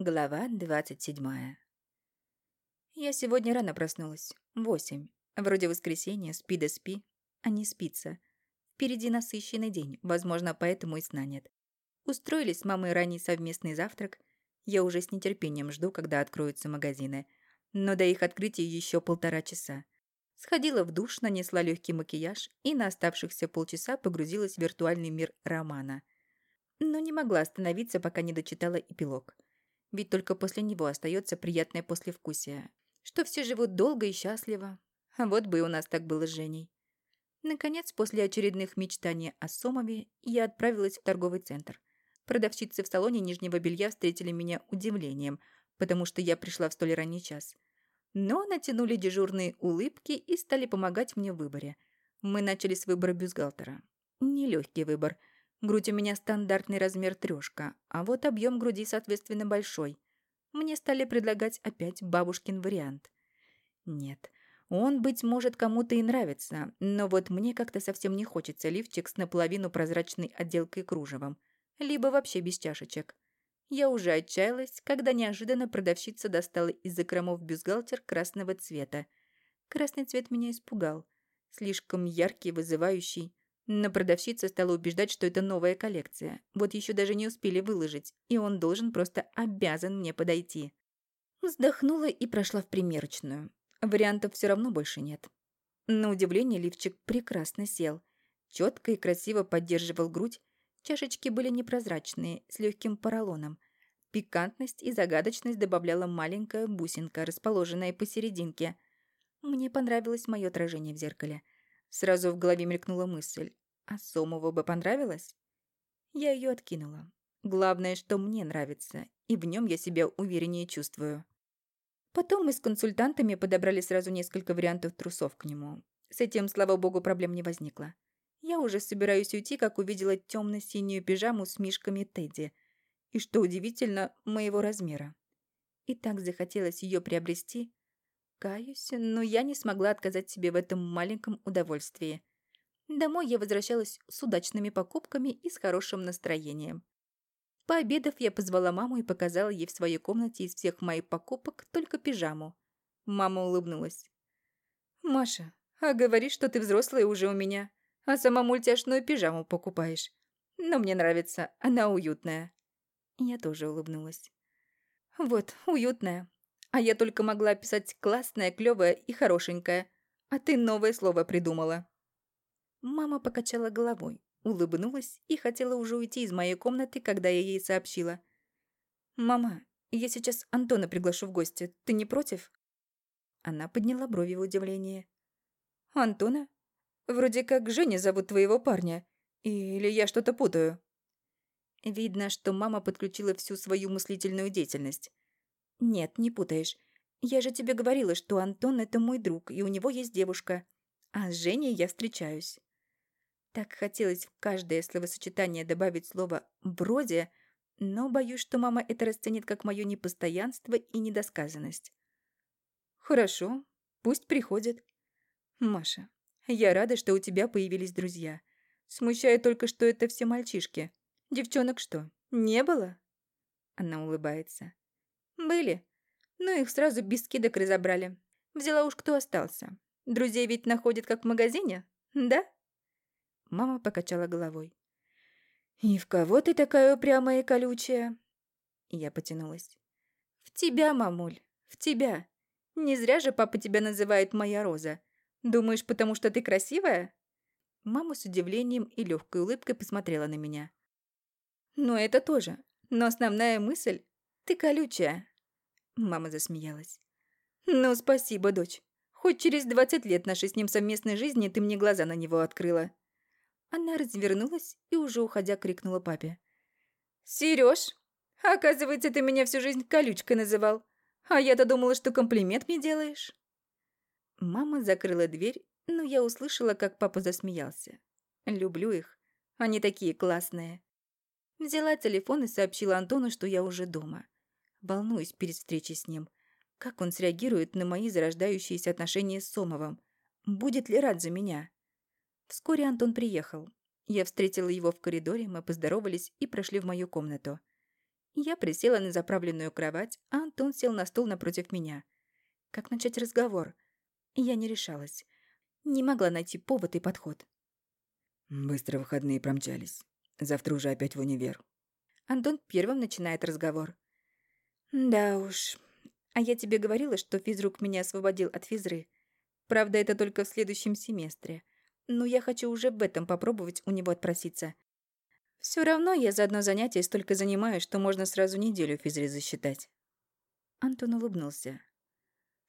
Глава двадцать седьмая. Я сегодня рано проснулась. Восемь. Вроде воскресенье, спи да спи, а не спится. Впереди насыщенный день, возможно, поэтому и сна нет. Устроили с мамой ранний совместный завтрак. Я уже с нетерпением жду, когда откроются магазины. Но до их открытия еще полтора часа. Сходила в душ, нанесла легкий макияж и на оставшихся полчаса погрузилась в виртуальный мир романа. Но не могла остановиться, пока не дочитала эпилог. Ведь только после него остается приятное послевкусие. Что все живут долго и счастливо. А вот бы и у нас так было с Женей. Наконец, после очередных мечтаний о Сомове, я отправилась в торговый центр. Продавщицы в салоне нижнего белья встретили меня удивлением, потому что я пришла в столь ранний час – но натянули дежурные улыбки и стали помогать мне в выборе. Мы начали с выбора бюстгальтера. Нелегкий выбор. Грудь у меня стандартный размер трешка, а вот объем груди, соответственно, большой. Мне стали предлагать опять бабушкин вариант. Нет, он, быть может, кому-то и нравится, но вот мне как-то совсем не хочется лифчик с наполовину прозрачной отделкой кружевом, либо вообще без чашечек. Я уже отчаялась, когда неожиданно продавщица достала из закромов бюстгальтер красного цвета. Красный цвет меня испугал. Слишком яркий, вызывающий. Но продавщица стала убеждать, что это новая коллекция. Вот еще даже не успели выложить, и он должен просто обязан мне подойти. Вздохнула и прошла в примерочную. Вариантов все равно больше нет. На удивление лифчик прекрасно сел. Четко и красиво поддерживал грудь, Чашечки были непрозрачные, с легким поролоном. Пикантность и загадочность добавляла маленькая бусинка, расположенная посерединке. Мне понравилось мое отражение в зеркале. Сразу в голове мелькнула мысль. А Сомову бы понравилось? Я ее откинула. Главное, что мне нравится, и в нем я себя увереннее чувствую. Потом мы с консультантами подобрали сразу несколько вариантов трусов к нему. С этим, слава богу, проблем не возникло. Я уже собираюсь уйти, как увидела темно-синюю пижаму с мишками Тедди. И, что удивительно, моего размера. И так захотелось ее приобрести. Каюсь, но я не смогла отказать себе в этом маленьком удовольствии. Домой я возвращалась с удачными покупками и с хорошим настроением. Пообедав, я позвала маму и показала ей в своей комнате из всех моих покупок только пижаму. Мама улыбнулась. «Маша, а говоришь, что ты взрослая уже у меня а сама мультяшную пижаму покупаешь. Но мне нравится, она уютная». Я тоже улыбнулась. «Вот, уютная. А я только могла описать классная, клёвая и хорошенькая. А ты новое слово придумала». Мама покачала головой, улыбнулась и хотела уже уйти из моей комнаты, когда я ей сообщила. «Мама, я сейчас Антона приглашу в гости. Ты не против?» Она подняла брови в удивлении. «Антона? Вроде как Женя зовут твоего парня. Или я что-то путаю?» Видно, что мама подключила всю свою мыслительную деятельность. «Нет, не путаешь. Я же тебе говорила, что Антон — это мой друг, и у него есть девушка. А с Женей я встречаюсь». Так хотелось в каждое словосочетание добавить слово «вроде», но боюсь, что мама это расценит как мое непостоянство и недосказанность. «Хорошо, пусть приходит». «Маша, я рада, что у тебя появились друзья. Смущает только, что это все мальчишки. Девчонок что, не было?» Она улыбается. «Были. Но их сразу без скидок разобрали. Взяла уж кто остался. Друзей ведь находят как в магазине, да?» Мама покачала головой. «И в кого ты такая упрямая и колючая?» Я потянулась. «В тебя, мамуль, в тебя. Не зря же папа тебя называет моя Роза. Думаешь, потому что ты красивая?» Мама с удивлением и легкой улыбкой посмотрела на меня. «Ну, это тоже. Но основная мысль — ты колючая». Мама засмеялась. «Ну, спасибо, дочь. Хоть через двадцать лет нашей с ним совместной жизни ты мне глаза на него открыла». Она развернулась и уже уходя крикнула папе. «Серёж, оказывается, ты меня всю жизнь колючкой называл. А я-то думала, что комплимент мне делаешь». Мама закрыла дверь, но я услышала, как папа засмеялся. Люблю их. Они такие классные. Взяла телефон и сообщила Антону, что я уже дома. Волнуюсь перед встречей с ним. Как он среагирует на мои зарождающиеся отношения с Сомовым? Будет ли рад за меня? Вскоре Антон приехал. Я встретила его в коридоре, мы поздоровались и прошли в мою комнату. Я присела на заправленную кровать, а Антон сел на стул напротив меня. Как начать разговор? Я не решалась. Не могла найти повод и подход. Быстро выходные промчались. Завтра уже опять в универ. Антон первым начинает разговор. «Да уж. А я тебе говорила, что физрук меня освободил от физры. Правда, это только в следующем семестре. Но я хочу уже в этом попробовать у него отпроситься. Все равно я за одно занятие столько занимаюсь, что можно сразу неделю физры засчитать». Антон улыбнулся.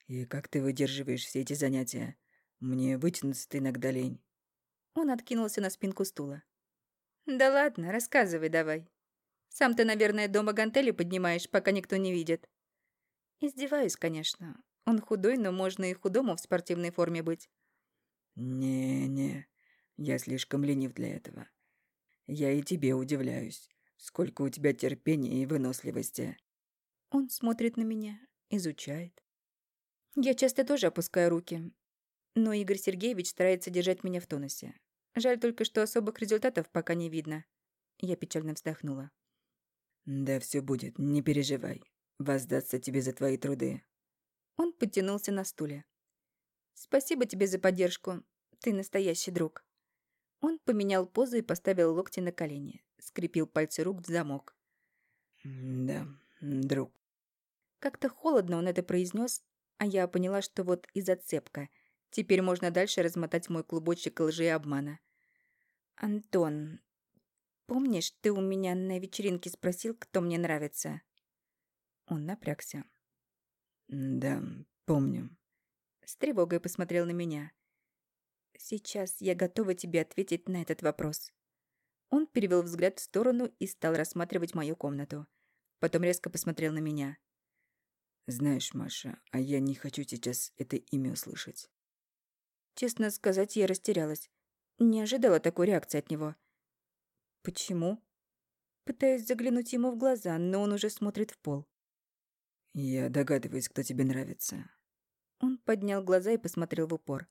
«И как ты выдерживаешь все эти занятия? Мне вытянуться ты иногда лень». Он откинулся на спинку стула. «Да ладно, рассказывай давай. Сам ты, наверное, дома гантели поднимаешь, пока никто не видит». Издеваюсь, конечно. Он худой, но можно и худому в спортивной форме быть. «Не-не, я слишком ленив для этого. Я и тебе удивляюсь. Сколько у тебя терпения и выносливости». Он смотрит на меня, изучает. Я часто тоже опускаю руки. Но Игорь Сергеевич старается держать меня в тонусе. Жаль только, что особых результатов пока не видно. Я печально вздохнула. «Да все будет, не переживай. Воздастся тебе за твои труды». Он подтянулся на стуле. «Спасибо тебе за поддержку. Ты настоящий друг». Он поменял позу и поставил локти на колени. Скрепил пальцы рук в замок. «Да, друг». Как-то холодно он это произнес, а я поняла, что вот и зацепка. Теперь можно дальше размотать мой клубочек лжи и обмана. «Антон, помнишь, ты у меня на вечеринке спросил, кто мне нравится?» Он напрягся. «Да, помню». С тревогой посмотрел на меня. «Сейчас я готова тебе ответить на этот вопрос». Он перевел взгляд в сторону и стал рассматривать мою комнату. Потом резко посмотрел на меня. «Знаешь, Маша, а я не хочу сейчас это имя услышать». Честно сказать, я растерялась. Не ожидала такой реакции от него. «Почему?» Пытаюсь заглянуть ему в глаза, но он уже смотрит в пол. «Я догадываюсь, кто тебе нравится». Он поднял глаза и посмотрел в упор.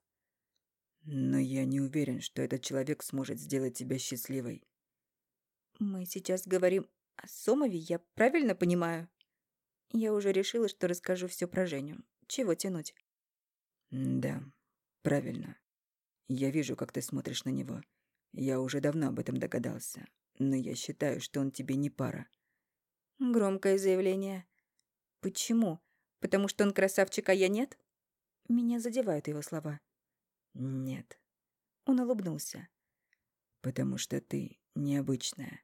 «Но я не уверен, что этот человек сможет сделать тебя счастливой». «Мы сейчас говорим о Сомове, я правильно понимаю?» Я уже решила, что расскажу все про Женю. Чего тянуть? «Да, правильно. Я вижу, как ты смотришь на него. Я уже давно об этом догадался. Но я считаю, что он тебе не пара». Громкое заявление. Почему? Потому что он красавчик, а я нет? Меня задевают его слова. Нет. Он улыбнулся. Потому что ты необычная.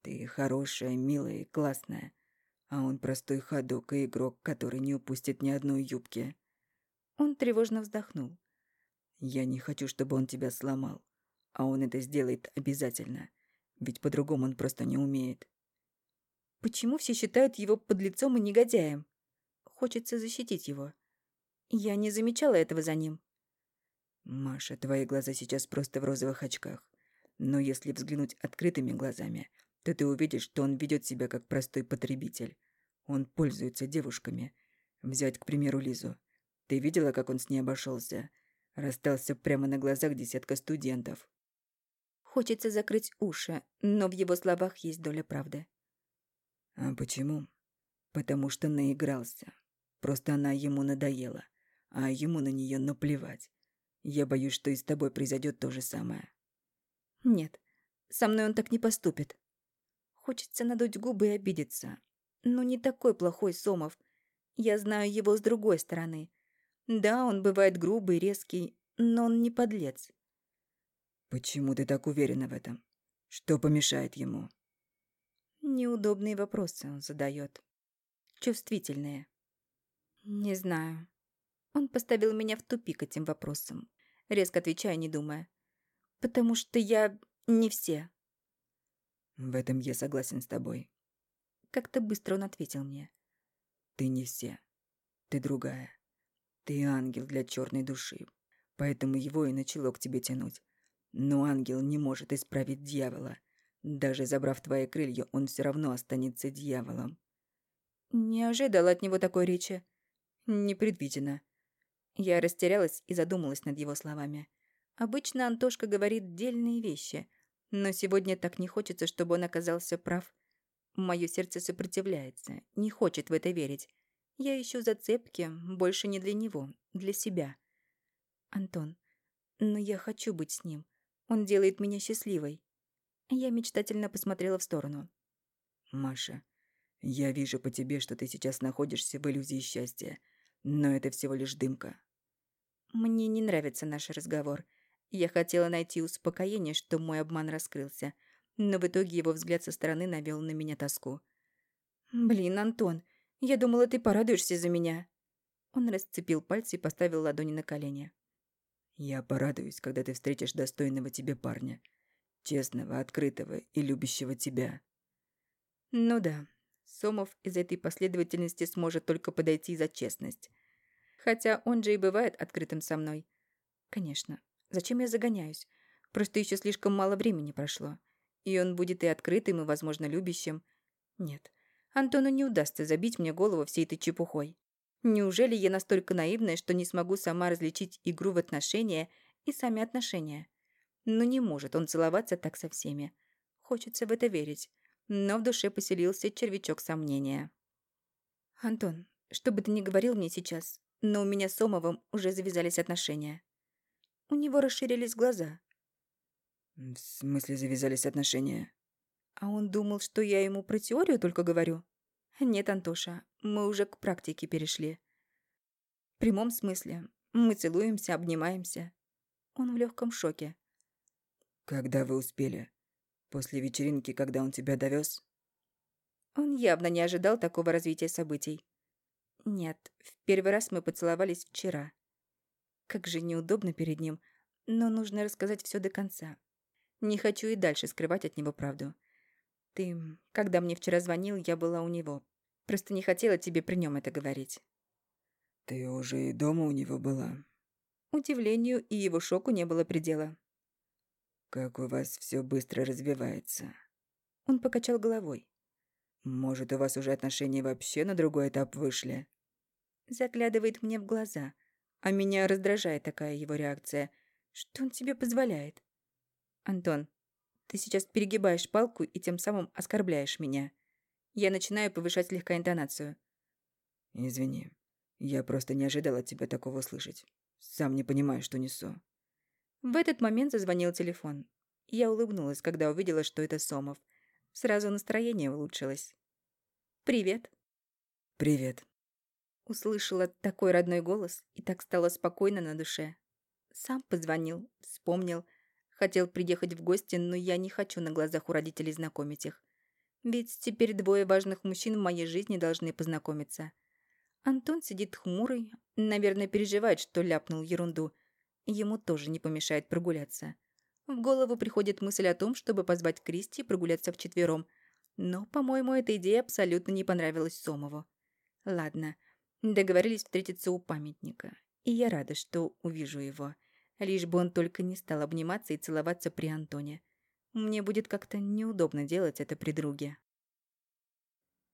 Ты хорошая, милая и классная. А он простой ходок и игрок, который не упустит ни одной юбки. Он тревожно вздохнул. Я не хочу, чтобы он тебя сломал. А он это сделает обязательно. Ведь по-другому он просто не умеет. Почему все считают его подлецом и негодяем? Хочется защитить его. Я не замечала этого за ним. Маша, твои глаза сейчас просто в розовых очках. Но если взглянуть открытыми глазами, то ты увидишь, что он ведет себя как простой потребитель. Он пользуется девушками. Взять, к примеру, Лизу. Ты видела, как он с ней обошелся? Расстался прямо на глазах десятка студентов. Хочется закрыть уши, но в его словах есть доля правды. А почему? Потому что наигрался. Просто она ему надоела, а ему на нее наплевать. Я боюсь, что и с тобой произойдет то же самое. Нет, со мной он так не поступит. Хочется надуть губы и обидеться. Но не такой плохой Сомов. Я знаю его с другой стороны. Да, он бывает грубый, резкий, но он не подлец. Почему ты так уверена в этом? Что помешает ему? Неудобные вопросы он задает. Чувствительные. Не знаю. Он поставил меня в тупик этим вопросом. Резко отвечая, не думая. Потому что я не все. В этом я согласен с тобой. Как-то быстро он ответил мне. Ты не все. Ты другая. Ты ангел для черной души. Поэтому его и начало к тебе тянуть. Но ангел не может исправить дьявола. Даже забрав твои крылья, он все равно останется дьяволом. Не ожидала от него такой речи. Непредвиденно. Я растерялась и задумалась над его словами. Обычно Антошка говорит дельные вещи, но сегодня так не хочется, чтобы он оказался прав. Мое сердце сопротивляется, не хочет в это верить. Я ищу зацепки, больше не для него, для себя. Антон, но я хочу быть с ним. Он делает меня счастливой. Я мечтательно посмотрела в сторону. Маша, я вижу по тебе, что ты сейчас находишься в иллюзии счастья, но это всего лишь дымка. Мне не нравится наш разговор. Я хотела найти успокоение, что мой обман раскрылся, но в итоге его взгляд со стороны навел на меня тоску. «Блин, Антон, я думала, ты порадуешься за меня». Он расцепил пальцы и поставил ладони на колени. «Я порадуюсь, когда ты встретишь достойного тебе парня. Честного, открытого и любящего тебя». Ну да, Сомов из этой последовательности сможет только подойти за честность. Хотя он же и бывает открытым со мной. Конечно. Зачем я загоняюсь? Просто еще слишком мало времени прошло. И он будет и открытым, и, возможно, любящим. Нет, Антону не удастся забить мне голову всей этой чепухой. Неужели я настолько наивная, что не смогу сама различить игру в отношения и сами отношения? Но не может он целоваться так со всеми. Хочется в это верить, но в душе поселился червячок сомнения. «Антон, что бы ты ни говорил мне сейчас, но у меня с Омовым уже завязались отношения». У него расширились глаза. «В смысле завязались отношения?» А он думал, что я ему про теорию только говорю? Нет, Антоша, мы уже к практике перешли. В прямом смысле. Мы целуемся, обнимаемся. Он в легком шоке. «Когда вы успели? После вечеринки, когда он тебя довез? Он явно не ожидал такого развития событий. Нет, в первый раз мы поцеловались вчера. Как же неудобно перед ним, но нужно рассказать все до конца. Не хочу и дальше скрывать от него правду. Ты, когда мне вчера звонил, я была у него. Просто не хотела тебе при нем это говорить. Ты уже и дома у него была? Удивлению и его шоку не было предела. Как у вас все быстро развивается. Он покачал головой. Может, у вас уже отношения вообще на другой этап вышли? Заглядывает мне в глаза, а меня раздражает такая его реакция. Что он тебе позволяет? Антон, ты сейчас перегибаешь палку и тем самым оскорбляешь меня. Я начинаю повышать слегка интонацию. Извини. Я просто не ожидала от тебя такого слышать. Сам не понимаю, что несу. В этот момент зазвонил телефон. Я улыбнулась, когда увидела, что это Сомов. Сразу настроение улучшилось. «Привет». «Привет», Услышала такой родной голос, и так стало спокойно на душе. Сам позвонил, вспомнил. Хотел приехать в гости, но я не хочу на глазах у родителей знакомить их. Ведь теперь двое важных мужчин в моей жизни должны познакомиться. Антон сидит хмурый, наверное, переживает, что ляпнул ерунду. Ему тоже не помешает прогуляться. В голову приходит мысль о том, чтобы позвать Кристи и прогуляться вчетвером. Но, по-моему, эта идея абсолютно не понравилась Сомову. Ладно, Договорились встретиться у памятника. И я рада, что увижу его. Лишь бы он только не стал обниматься и целоваться при Антоне. Мне будет как-то неудобно делать это при друге.